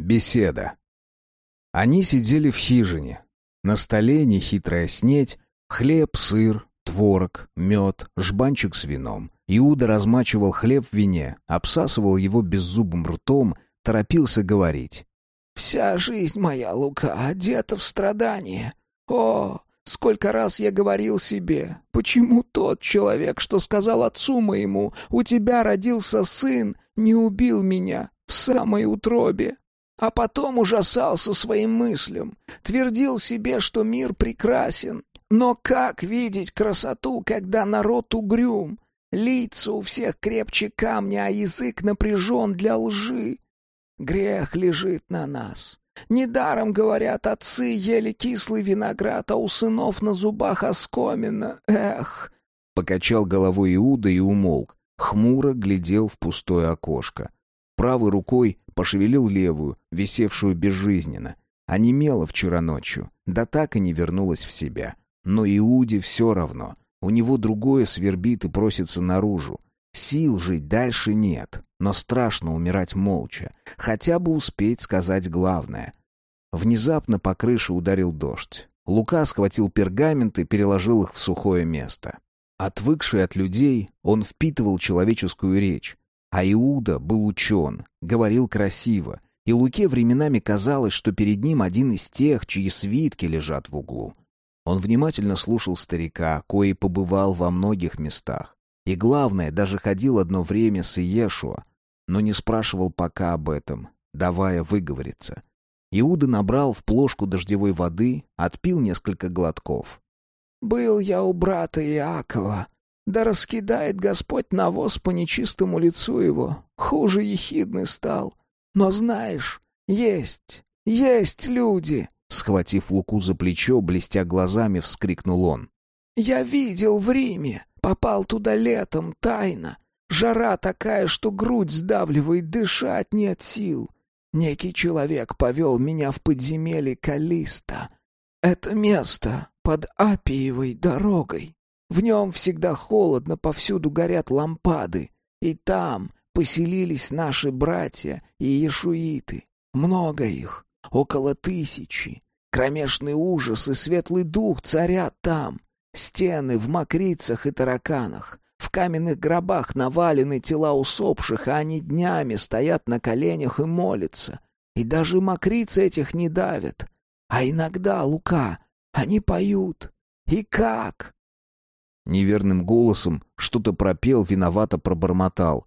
Беседа. Они сидели в хижине. На столе нехитрая снеть, хлеб, сыр, творог, мед, жбанчик с вином. Иуда размачивал хлеб в вине, обсасывал его беззубым ртом, торопился говорить. «Вся жизнь моя, Лука, одета в страдания. О, сколько раз я говорил себе, почему тот человек, что сказал отцу моему, у тебя родился сын, не убил меня в самой утробе?» А потом ужасался своим мыслям, твердил себе, что мир прекрасен. Но как видеть красоту, когда народ угрюм? Лица у всех крепче камня, а язык напряжен для лжи. Грех лежит на нас. Недаром, говорят, отцы ели кислый виноград, а у сынов на зубах оскомина. Эх!» Покачал головой Иуда и умолк. Хмуро глядел в пустое окошко. Правой рукой пошевелил левую, висевшую безжизненно. Онемела вчера ночью, да так и не вернулась в себя. Но Иуде все равно. У него другое свербит и просится наружу. Сил жить дальше нет, но страшно умирать молча. Хотя бы успеть сказать главное. Внезапно по крыше ударил дождь. Лука схватил пергамент и переложил их в сухое место. Отвыкший от людей, он впитывал человеческую речь. А Иуда был учен, говорил красиво, и Луке временами казалось, что перед ним один из тех, чьи свитки лежат в углу. Он внимательно слушал старика, кои побывал во многих местах. И главное, даже ходил одно время с Иешуа, но не спрашивал пока об этом, давая выговориться. Иуда набрал в плошку дождевой воды, отпил несколько глотков. «Был я у брата Иакова, да раскидает Господь навоз по нечистому лицу его, хуже ехидный стал. Но знаешь, есть, есть люди!» Схватив Луку за плечо, блестя глазами, вскрикнул он. «Я видел в Риме, попал туда летом, тайно. Жара такая, что грудь сдавливает, дышать нет сил. Некий человек повел меня в подземелье Калиста. Это место под Апиевой дорогой. В нем всегда холодно, повсюду горят лампады. И там поселились наши братья и иешуиты. Много их, около тысячи. Кромешный ужас и светлый дух царят там. Стены в мокрицах и тараканах. В каменных гробах навалены тела усопших, а они днями стоят на коленях и молятся. И даже мокрицы этих не давят. А иногда, Лука, они поют. И как? Неверным голосом что-то пропел, виновато пробормотал.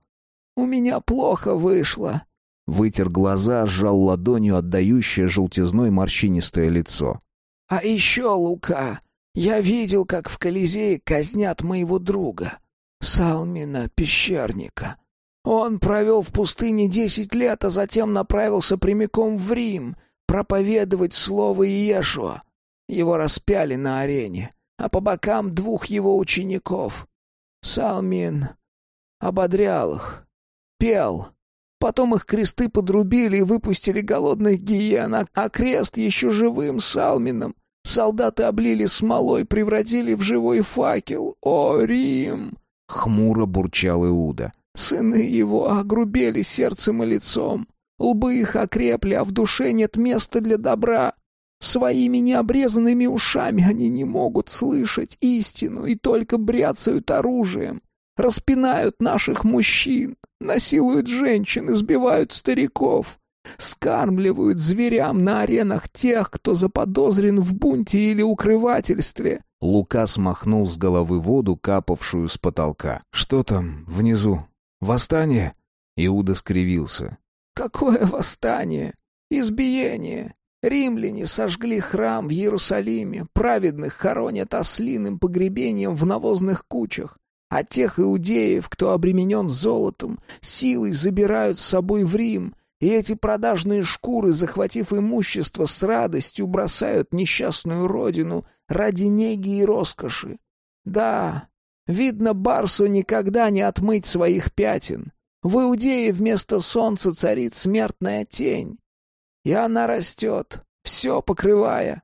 «У меня плохо вышло». Вытер глаза, сжал ладонью отдающее желтизной морщинистое лицо. «А еще, Лука, я видел, как в Колизее казнят моего друга, Салмина Пещерника. Он провел в пустыне десять лет, а затем направился прямиком в Рим проповедовать слово Иешуа. Его распяли на арене а по бокам двух его учеников. Салмин ободрял их, пел. Потом их кресты подрубили и выпустили голодных гиен, а, а крест еще живым Салмином. Солдаты облили смолой, превратили в живой факел. О, Рим! Хмуро бурчал Иуда. Сыны его огрубели сердцем и лицом. Лбы их окрепли, а в душе нет места для добра. Своими необрезанными ушами они не могут слышать истину и только бряцают оружием, распинают наших мужчин, насилуют женщин, избивают стариков, скармливают зверям на аренах тех, кто заподозрен в бунте или укрывательстве. Лука смахнул с головы воду, капавшую с потолка. «Что там внизу? Восстание?» Иуда скривился. «Какое восстание? Избиение! Римляне сожгли храм в Иерусалиме, праведных хоронят ослиным погребением в навозных кучах, а тех иудеев, кто обременен золотом, силой забирают с собой в Рим, и эти продажные шкуры, захватив имущество, с радостью бросают несчастную родину ради неги и роскоши. Да, видно, Барсу никогда не отмыть своих пятен. В Иудее вместо солнца царит смертная тень. И она растет, все покрывая.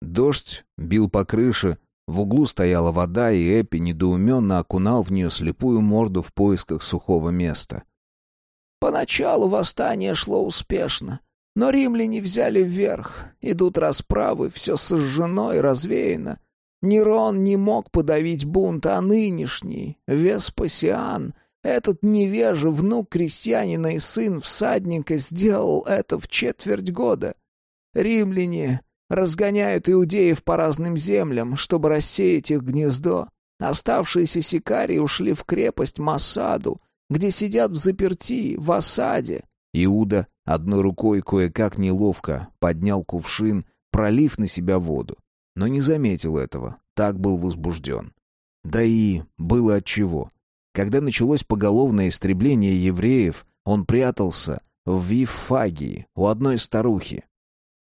Дождь бил по крыше, в углу стояла вода, и Эппи недоуменно окунал в нее слепую морду в поисках сухого места. Поначалу восстание шло успешно, Но римляне взяли вверх. Идут расправы, все сожжено и развеяно. Нерон не мог подавить бунт, а нынешний, Веспасиан, этот невежа, внук крестьянина и сын всадника, сделал это в четверть года. Римляне разгоняют иудеев по разным землям, чтобы рассеять их гнездо. Оставшиеся сикарии ушли в крепость Масаду, где сидят в заперти, в осаде. Иуда одной рукой кое-как неловко поднял кувшин, пролив на себя воду но не заметил этого, так был возбужден. Да и было отчего. Когда началось поголовное истребление евреев, он прятался в Виффагии у одной старухи.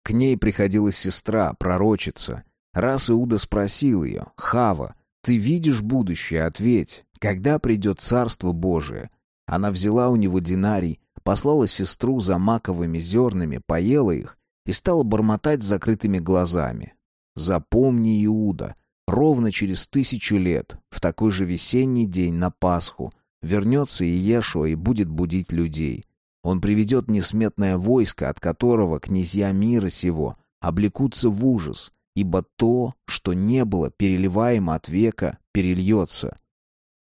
К ней приходила сестра, пророчица. Раз Иуда спросил ее, «Хава, ты видишь будущее? Ответь, когда придет Царство Божие?» Она взяла у него динарий, послала сестру за маковыми зернами, поела их и стала бормотать с закрытыми глазами. Запомни, Иуда, ровно через тысячу лет, в такой же весенний день на Пасху, вернется Иешуа и будет будить людей. Он приведет несметное войско, от которого князья мира сего облекутся в ужас, ибо то, что не было переливаемо от века, перельется.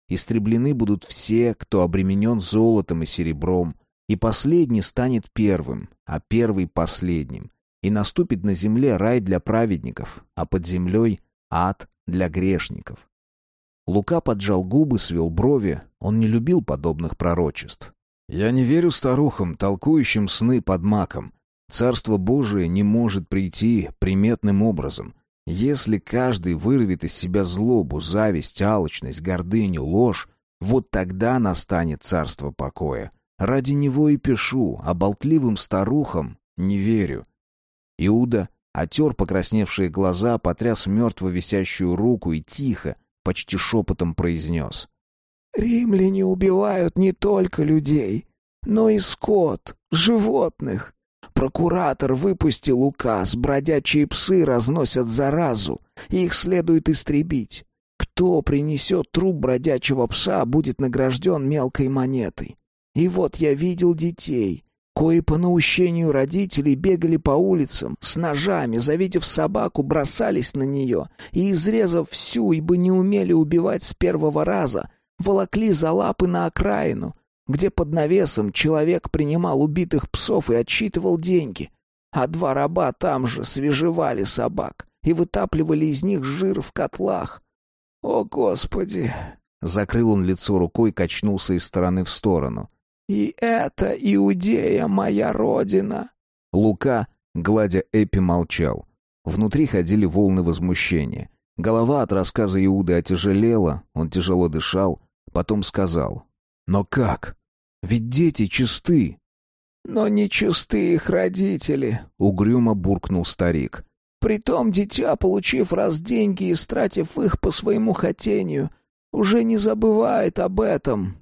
Истреблены будут все, кто обременен золотом и серебром, и последний станет первым, а первый — последним и наступит на земле рай для праведников, а под землей ад для грешников. Лука поджал губы, свел брови, он не любил подобных пророчеств. «Я не верю старухам, толкующим сны под маком. Царство Божие не может прийти приметным образом. Если каждый вырвет из себя злобу, зависть, алчность, гордыню, ложь, вот тогда настанет царство покоя. Ради него и пишу, а болтливым старухам не верю. Иуда отер покрасневшие глаза, потряс мертво висящую руку и тихо, почти шепотом произнес. «Римляне убивают не только людей, но и скот, животных. Прокуратор выпустил указ, бродячие псы разносят заразу, их следует истребить. Кто принесет труп бродячего пса, будет награжден мелкой монетой. И вот я видел детей, кои по наущению родителей бегали по улицам с ножами, завидев собаку, бросались на нее и, изрезав всю, ибо не умели убивать с первого раза, волокли за лапы на окраину, где под навесом человек принимал убитых псов и отсчитывал деньги, а два раба там же свежевали собак и вытапливали из них жир в котлах. О, Господи! Закрыл он лицо рукой, качнулся из стороны в сторону. И это Иудея моя родина. Лука, гладя Эпи, молчал. Внутри ходили волны возмущения. Голова от рассказа Иуды отяжелела, он тяжело дышал, потом сказал. «Но как? Ведь дети чисты!» «Но не чисты их родители», — угрюмо буркнул старик. «Притом дитя, получив раз деньги и стратив их по своему хотению, уже не забывает об этом».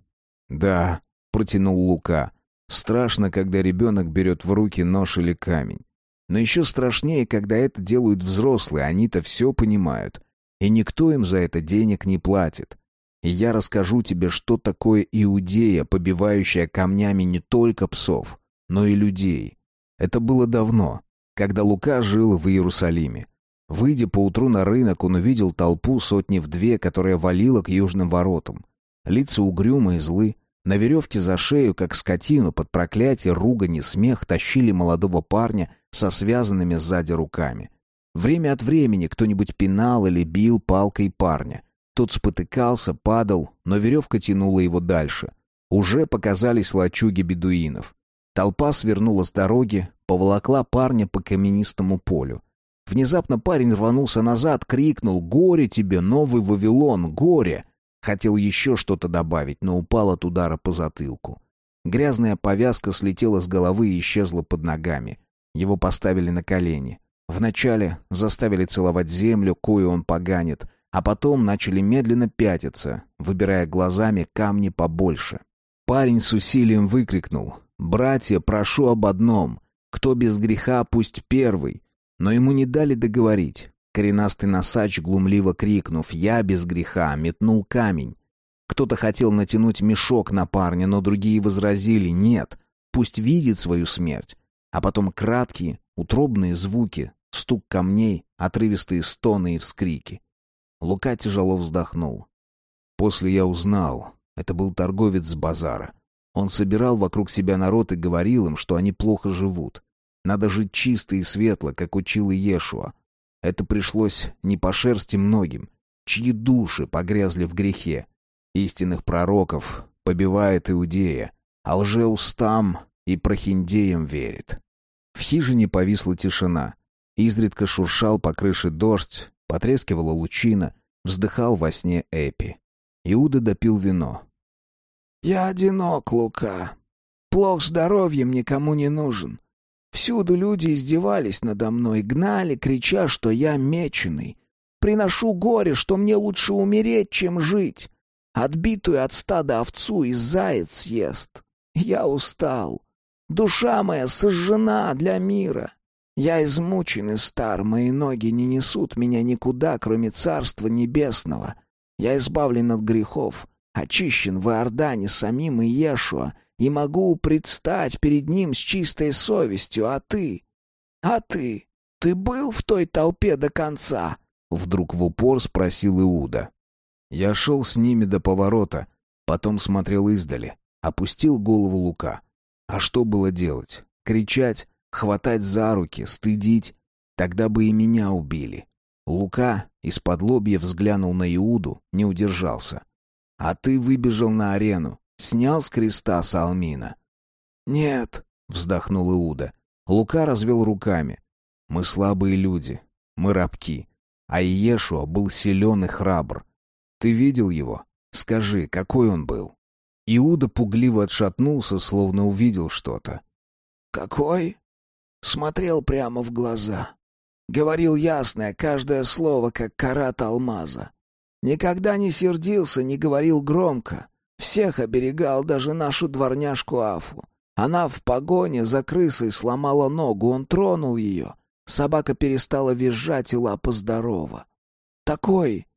«Да, — протянул Лука. «Страшно, когда ребенок берет в руки нож или камень. Но еще страшнее, когда это делают взрослые, они-то все понимают. И никто им за это денег не платит. И я расскажу тебе, что такое иудея, побивающая камнями не только псов, но и людей. Это было давно, когда Лука жил в Иерусалиме. Выйдя поутру на рынок, он увидел толпу сотни в две, которая валила к южным воротам. Лица угрюмые, злы, на веревке за шею, как скотину, под проклятие, ругань и смех тащили молодого парня со связанными сзади руками. Время от времени кто-нибудь пинал или бил палкой парня. Тот спотыкался, падал, но веревка тянула его дальше. Уже показались лачуги бедуинов. Толпа свернула с дороги, поволокла парня по каменистому полю. Внезапно парень рванулся назад, крикнул «Горе тебе, новый Вавилон, горе!» Хотел еще что-то добавить, но упал от удара по затылку. Грязная повязка слетела с головы и исчезла под ногами. Его поставили на колени. Вначале заставили целовать землю, кою он поганит, а потом начали медленно пятиться, выбирая глазами камни побольше. Парень с усилием выкрикнул «Братья, прошу об одном! Кто без греха, пусть первый!» Но ему не дали договорить. Коренастый носач, глумливо крикнув «Я без греха!», метнул камень. Кто-то хотел натянуть мешок на парня, но другие возразили «Нет, пусть видит свою смерть». а потом краткие, утробные звуки, стук камней, отрывистые стоны и вскрики. Лука тяжело вздохнул. После я узнал, это был торговец с базара. Он собирал вокруг себя народ и говорил им, что они плохо живут. Надо жить чисто и светло, как учил Иешуа. Это пришлось не по шерсти многим, чьи души погрязли в грехе. Истинных пророков побивает Иудея, а лжеустам и прохиндеям верит. В хижине повисла тишина. Изредка шуршал по крыше дождь, потрескивала лучина, вздыхал во сне Эпи. Иуда допил вино. «Я одинок, Лука. Плох здоровьем никому не нужен. Всюду люди издевались надо мной, гнали, крича, что я меченый. Приношу горе, что мне лучше умереть, чем жить. Отбитую от стада овцу и заяц съест. Я устал. Душа моя сожжена для мира. Я измучен и стар, мои ноги не несут меня никуда, кроме Царства Небесного. Я избавлен от грехов, очищен в Иордане самим Иешуа, и могу предстать перед ним с чистой совестью, а ты... А ты... Ты был в той толпе до конца?» Вдруг в упор спросил Иуда. Я шел с ними до поворота, потом смотрел издали, опустил голову Лука. А что было делать? Кричать, хватать за руки, стыдить? Тогда бы и меня убили. Лука из-под лобья взглянул на Иуду, не удержался. «А ты выбежал на арену, снял с креста Салмина?» «Нет», — вздохнул Иуда. Лука развел руками. «Мы слабые люди, мы рабки, а Иешуа был силен и храбр. Ты видел его? Скажи, какой он был?» Иуда пугливо отшатнулся, словно увидел что-то. «Какой?» Смотрел прямо в глаза. Говорил ясное, каждое слово, как карат алмаза. Никогда не сердился, не говорил громко. Всех оберегал, даже нашу дворняжку Афу. Она в погоне за крысой сломала ногу, он тронул ее. Собака перестала визжать, и лапа здорова. Такой.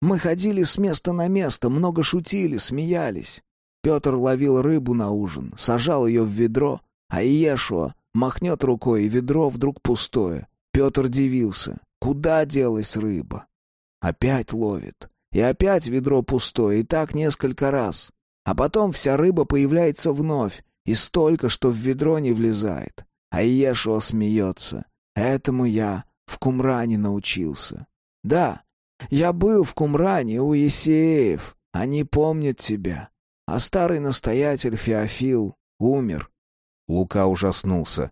Мы ходили с места на место, много шутили, смеялись. Петр ловил рыбу на ужин, сажал ее в ведро, а Иешуа махнет рукой, и ведро вдруг пустое. Петр дивился. Куда делась рыба? Опять ловит. И опять ведро пустое, и так несколько раз. А потом вся рыба появляется вновь, и столько, что в ведро не влезает. А Иешуа смеется. Этому я в Кумране научился. Да, я был в Кумране у Есеев. Они помнят тебя. А старый настоятель Феофил умер. Лука ужаснулся.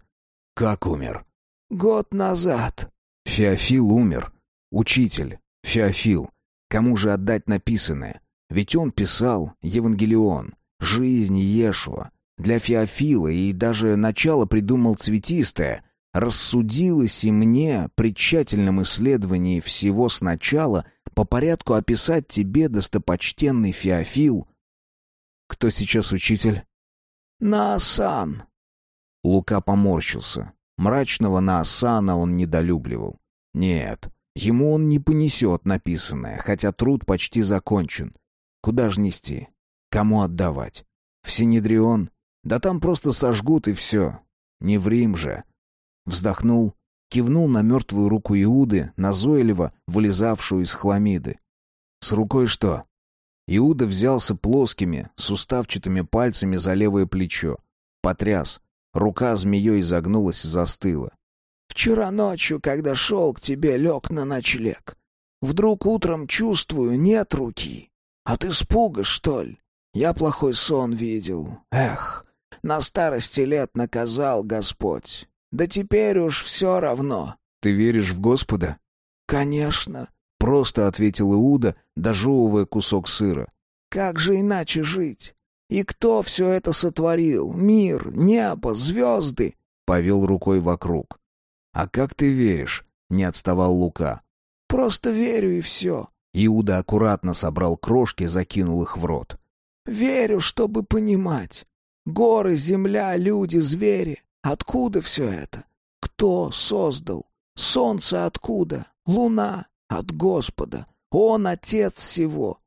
Как умер? Год назад. Феофил умер. Учитель. Феофил. Кому же отдать написанное? Ведь он писал Евангелион, жизнь Иешуа. Для Феофила и даже начало придумал цветистое. Рассудилось и мне при тщательном исследовании всего сначала по порядку описать тебе, достопочтенный Феофил. Кто сейчас учитель? Наасан. Лука поморщился. Мрачного Наасана он недолюбливал. Нет, ему он не понесет написанное, хотя труд почти закончен. Куда ж нести? Кому отдавать? В Синедрион? Да там просто сожгут и все. Не в Рим же. Вздохнул, кивнул на мертвую руку Иуды, назойливо вылезавшую из хламиды. С рукой что? Иуда взялся плоскими, суставчатыми пальцами за левое плечо. Потряс. Рука змеей изогнулась и застыла. «Вчера ночью, когда шел к тебе, лег на ночлег. Вдруг утром чувствую, нет руки. От испуга, что ли? Я плохой сон видел. Эх, на старости лет наказал Господь. Да теперь уж все равно». «Ты веришь в Господа?» «Конечно», — просто ответил Иуда, дожевывая кусок сыра. «Как же иначе жить? И кто все это сотворил? Мир, небо, звезды?» Повел рукой вокруг. «А как ты веришь?» — не отставал Лука. «Просто верю и все». Иуда аккуратно собрал крошки, закинул их в рот. «Верю, чтобы понимать. Горы, земля, люди, звери. Откуда все это? Кто создал? Солнце откуда? Луна? От Господа. Он отец всего».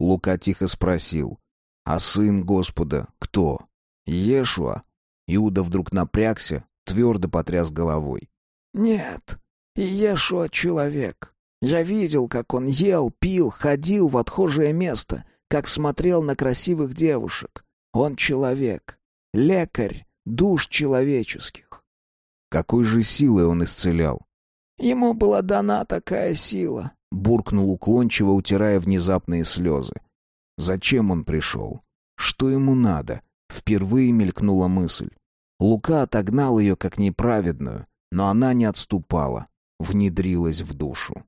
Лука тихо спросил. А сын Господа кто? Иешуа? Иуда вдруг напрягся, твердо потряс головой. «Нет, Иешуа — человек. Я видел, как он ел, пил, ходил в отхожее место, как смотрел на красивых девушек. Он человек, лекарь душ человеческих». Какой же силой он исцелял? «Ему была дана такая сила», — буркнул уклончиво, утирая внезапные слезы. «Зачем он пришел? Что ему надо?» Впервые мелькнула мысль. Лука отогнал ее как неправедную, но она не отступала, внедрилась в душу.